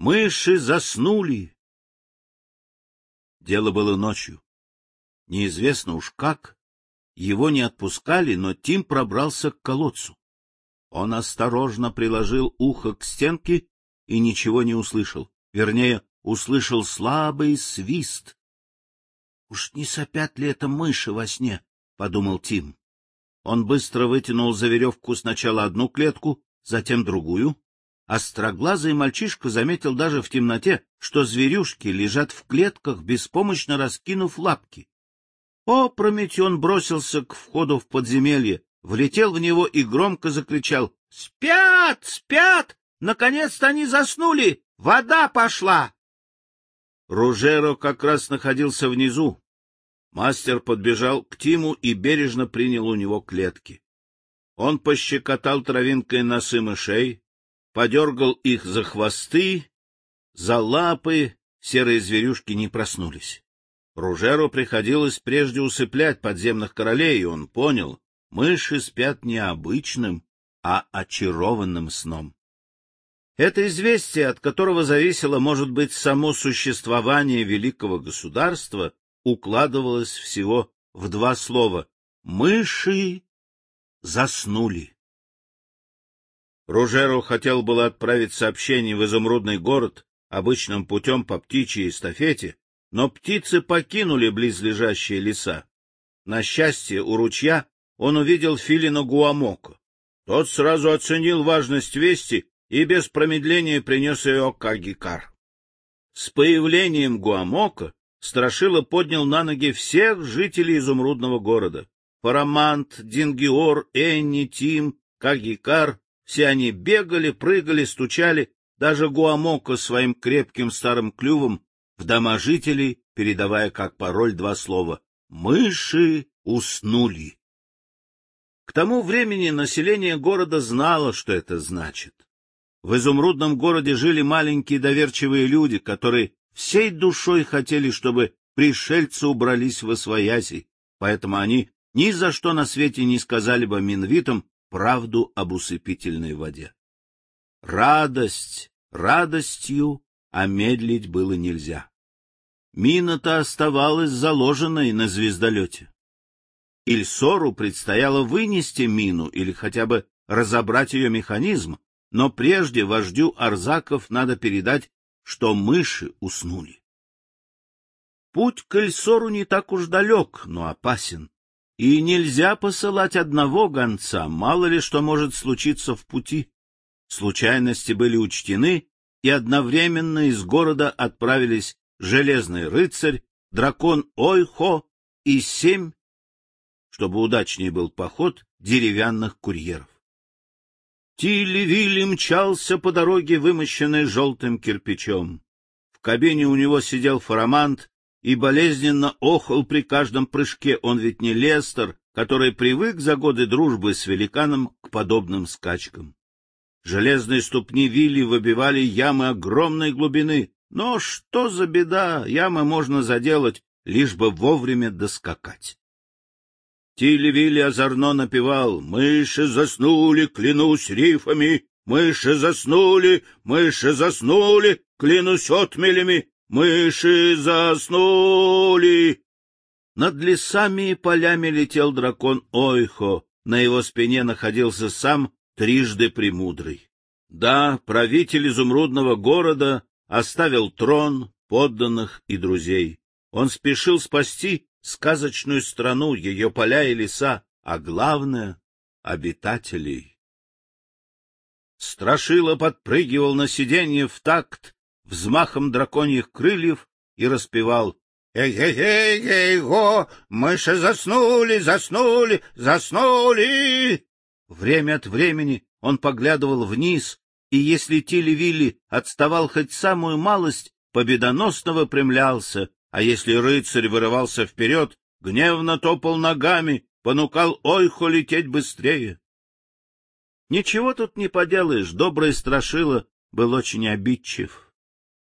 Мыши заснули. Дело было ночью. Неизвестно уж как. Его не отпускали, но Тим пробрался к колодцу. Он осторожно приложил ухо к стенке и ничего не услышал. Вернее, услышал слабый свист. — Уж не сопят ли это мыши во сне? — подумал Тим. Он быстро вытянул за веревку сначала одну клетку, затем другую. Остроглазый мальчишка заметил даже в темноте, что зверюшки лежат в клетках, беспомощно раскинув лапки. Опрометью он бросился к входу в подземелье, влетел в него и громко закричал. — Спят! Спят! Наконец-то они заснули! Вода пошла! Ружеро как раз находился внизу. Мастер подбежал к Тиму и бережно принял у него клетки. Он пощекотал травинкой носы мышей, подергал их за хвосты, за лапы, серые зверюшки не проснулись. Ружеру приходилось прежде усыплять подземных королей, и он понял, мыши спят не обычным, а очарованным сном. Это известие, от которого зависело, может быть, само существование великого государства, укладывалось всего в два слова — «мыши заснули». Ружеру хотел было отправить сообщение в изумрудный город обычным путем по птичьей эстафете, но птицы покинули близлежащие леса. На счастье, у ручья он увидел филина Гуамоко. Тот сразу оценил важность вести и без промедления принес ее к Агикар. С появлением Гуамока Страшила поднял на ноги всех жителей изумрудного города. Парамант, Дингиор, Энни, Тим, Кагикар — все они бегали, прыгали, стучали, даже Гуамока своим крепким старым клювом в дома жителей, передавая как пароль два слова «Мыши уснули». К тому времени население города знало, что это значит. В изумрудном городе жили маленькие доверчивые люди, которые всей душой хотели, чтобы пришельцы убрались в освояси, поэтому они ни за что на свете не сказали бы минвитам правду об усыпительной воде. Радость радостью, а медлить было нельзя. Мина-то оставалась заложенной на звездолете. Ильсору предстояло вынести мину или хотя бы разобрать ее механизм, но прежде вождю Арзаков надо передать, что мыши уснули. Путь к Эльсору не так уж далек, но опасен. И нельзя посылать одного гонца, мало ли что может случиться в пути. Случайности были учтены, и одновременно из города отправились Железный рыцарь, дракон Ойхо и семь, чтобы удачнее был поход, деревянных курьеров. Тилли-Вилли мчался по дороге, вымощенной желтым кирпичом. В кабине у него сидел фарамант и болезненно охал при каждом прыжке. Он ведь не Лестер, который привык за годы дружбы с великаном к подобным скачкам. Железные ступни Вилли выбивали ямы огромной глубины. Но что за беда, ямы можно заделать, лишь бы вовремя доскакать. Тилли-Вилли озорно напевал «Мыши заснули, клянусь рифами, мыши заснули, мыши заснули, клянусь отмелями, мыши заснули». Над лесами и полями летел дракон Ойхо, на его спине находился сам трижды премудрый. Да, правитель изумрудного города оставил трон, подданных и друзей. Он спешил спасти сказочную страну, ее поля и леса, а главное — обитателей. Страшила подпрыгивал на сиденье в такт взмахом драконьих крыльев и распевал «Эй-эй-эй-эй-го! Мыши заснули, заснули, заснули!» Время от времени он поглядывал вниз, и если Тилли-Вилли отставал хоть самую малость, победоносно выпрямлялся, а если рыцарь вырывался вперед, гневно топал ногами, понукал ойхо лететь быстрее. Ничего тут не поделаешь, добрый страшила был очень обидчив.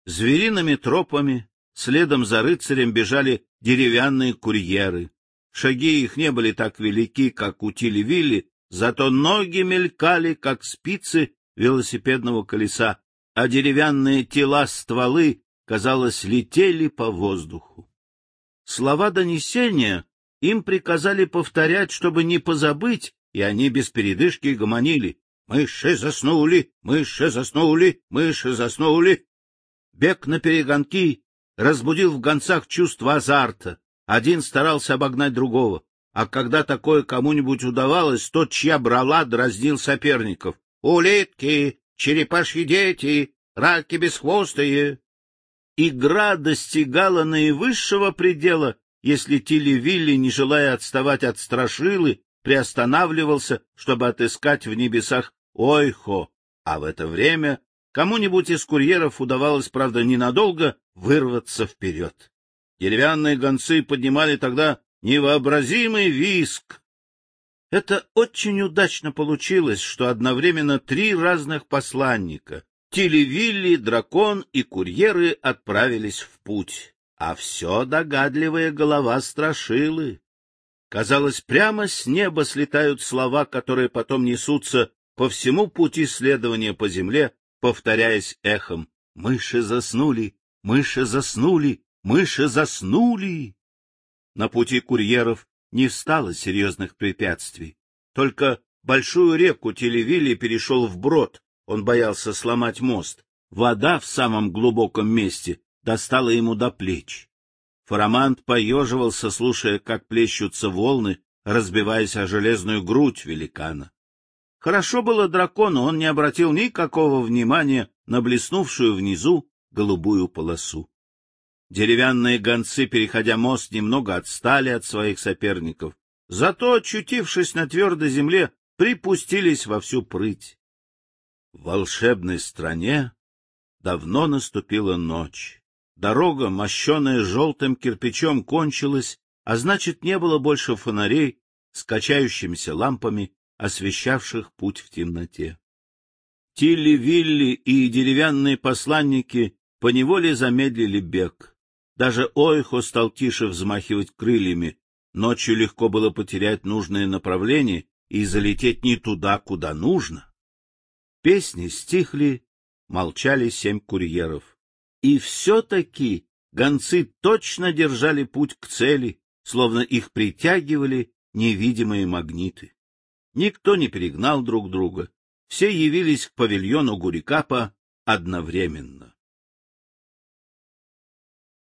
Звериными тропами следом за рыцарем бежали деревянные курьеры. Шаги их не были так велики, как у Тили-Вилли, зато ноги мелькали, как спицы велосипедного колеса, а деревянные тела стволы, казалось, летели по воздуху. Слова донесения им приказали повторять, чтобы не позабыть, и они без передышки гомонили. «Мыши заснули! Мыши заснули! Мыши заснули!» Бег на перегонки разбудил в гонцах чувство азарта. Один старался обогнать другого, а когда такое кому-нибудь удавалось, тот, чья брала, дразнил соперников. «Улитки! Черепашьи дети! Раки бесхвостые!» Игра достигала наивысшего предела, если Тилли-Вилли, не желая отставать от страшилы, приостанавливался, чтобы отыскать в небесах Ойхо, а в это время кому-нибудь из курьеров удавалось, правда, ненадолго вырваться вперед. Деревянные гонцы поднимали тогда невообразимый виск. Это очень удачно получилось, что одновременно три разных посланника — Тилли-Вилли, Дракон и курьеры отправились в путь а все догадливая голова страшилы. Казалось, прямо с неба слетают слова, которые потом несутся по всему пути следования по земле, повторяясь эхом. «Мыши заснули! Мыши заснули! Мыши заснули!» На пути курьеров не стало серьезных препятствий. Только большую реку Телевилли перешел вброд, он боялся сломать мост. Вода в самом глубоком месте достала ему до плеч. Фарамант поеживался, слушая, как плещутся волны, разбиваясь о железную грудь великана. Хорошо было дракону, он не обратил никакого внимания на блеснувшую внизу голубую полосу. Деревянные гонцы, переходя мост, немного отстали от своих соперников, зато, очутившись на твердой земле, припустились во всю прыть. В волшебной стране давно наступила ночь. Дорога, мощенная желтым кирпичом, кончилась, а значит, не было больше фонарей с качающимися лампами, освещавших путь в темноте. Тилли-Вилли и деревянные посланники поневоле замедлили бег. Даже Ойхо стал тише взмахивать крыльями. Ночью легко было потерять нужное направление и залететь не туда, куда нужно. Песни стихли, молчали семь курьеров. И все-таки гонцы точно держали путь к цели, словно их притягивали невидимые магниты. Никто не перегнал друг друга, все явились к павильону Гурикапа одновременно.